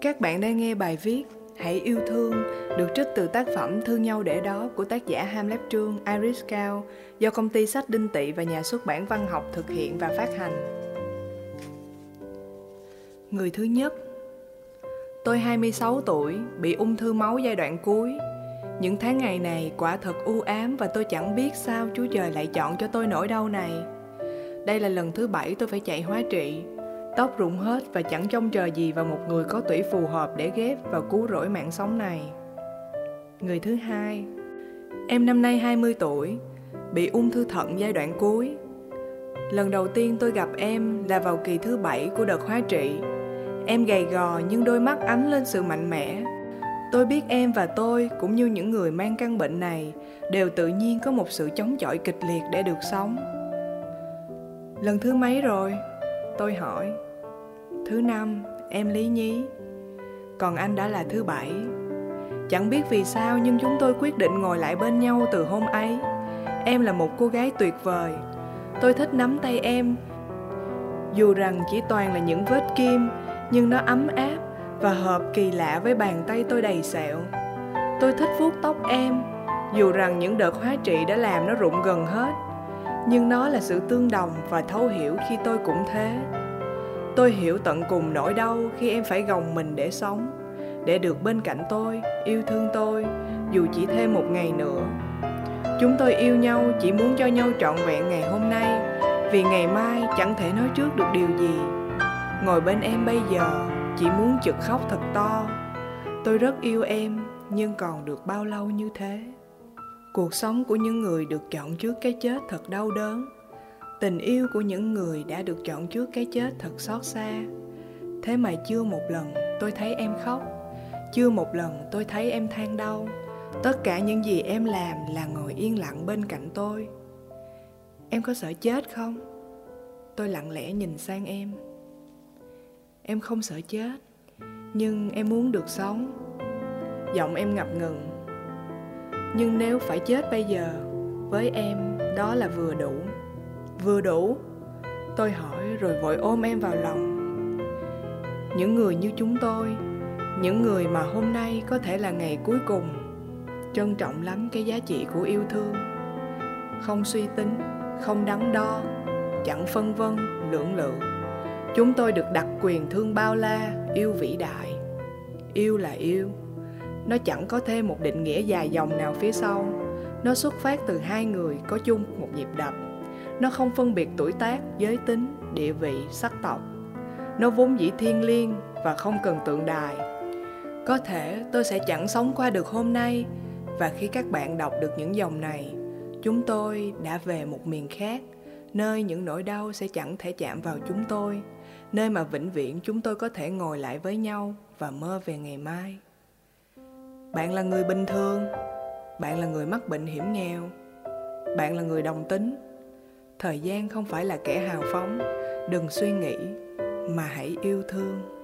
Các bạn đang nghe bài viết Hãy yêu thương được trích từ tác phẩm Thương nhau để đó của tác giả Hamlet Trương Iris Cao do công ty sách Đinh Tị và nhà xuất bản Văn học thực hiện và phát hành. Người thứ nhất Tôi 26 tuổi, bị ung thư máu giai đoạn cuối. Những tháng ngày này quả thật u ám và tôi chẳng biết sao Chúa Trời lại chọn cho tôi nỗi đau này. Đây là lần thứ bảy tôi phải chạy hóa trị Tóc rụng hết và chẳng trông chờ gì vào một người có tuổi phù hợp để ghép và cứu rỗi mạng sống này. Người thứ hai, em năm nay 20 tuổi, bị ung thư thận giai đoạn cuối. Lần đầu tiên tôi gặp em là vào kỳ thứ bảy của đợt hóa trị. Em gầy gò nhưng đôi mắt ánh lên sự mạnh mẽ. Tôi biết em và tôi cũng như những người mang căn bệnh này đều tự nhiên có một sự chống chọi kịch liệt để được sống. Lần thứ mấy rồi? Tôi hỏi. Thứ năm, em lý nhí. Còn anh đã là thứ bảy. Chẳng biết vì sao nhưng chúng tôi quyết định ngồi lại bên nhau từ hôm ấy. Em là một cô gái tuyệt vời. Tôi thích nắm tay em. Dù rằng chỉ toàn là những vết kim, nhưng nó ấm áp và hợp kỳ lạ với bàn tay tôi đầy sẹo. Tôi thích vuốt tóc em, dù rằng những đợt hóa trị đã làm nó rụng gần hết nhưng nó là sự tương đồng và thấu hiểu khi tôi cũng thế. Tôi hiểu tận cùng nỗi đau khi em phải gồng mình để sống, để được bên cạnh tôi, yêu thương tôi, dù chỉ thêm một ngày nữa. Chúng tôi yêu nhau chỉ muốn cho nhau trọn vẹn ngày hôm nay, vì ngày mai chẳng thể nói trước được điều gì. Ngồi bên em bây giờ chỉ muốn chực khóc thật to. Tôi rất yêu em, nhưng còn được bao lâu như thế? Cuộc sống của những người được chọn trước cái chết thật đau đớn. Tình yêu của những người đã được chọn trước cái chết thật xót xa. Thế mà chưa một lần tôi thấy em khóc. Chưa một lần tôi thấy em than đau. Tất cả những gì em làm là ngồi yên lặng bên cạnh tôi. Em có sợ chết không? Tôi lặng lẽ nhìn sang em. Em không sợ chết, nhưng em muốn được sống. Giọng em ngập ngừng nhưng nếu phải chết bây giờ, với em đó là vừa đủ. Vừa đủ? Tôi hỏi rồi vội ôm em vào lòng. Những người như chúng tôi, những người mà hôm nay có thể là ngày cuối cùng, trân trọng lắm cái giá trị của yêu thương. Không suy tính, không đắn đo, chẳng phân vân, lưỡng lự. Chúng tôi được đặc quyền thương bao la, yêu vĩ đại. Yêu là yêu nó chẳng có thêm một định nghĩa dài dòng nào phía sau. Nó xuất phát từ hai người có chung một nhịp đập. Nó không phân biệt tuổi tác, giới tính, địa vị, sắc tộc. Nó vốn dĩ thiên liêng và không cần tượng đài. Có thể tôi sẽ chẳng sống qua được hôm nay, và khi các bạn đọc được những dòng này, chúng tôi đã về một miền khác, nơi những nỗi đau sẽ chẳng thể chạm vào chúng tôi, nơi mà vĩnh viễn chúng tôi có thể ngồi lại với nhau và mơ về ngày mai bạn là người bình thường. Bạn là người mắc bệnh hiểm nghèo. Bạn là người đồng tính. Thời gian không phải là kẻ hào phóng. Đừng suy nghĩ, mà hãy yêu thương.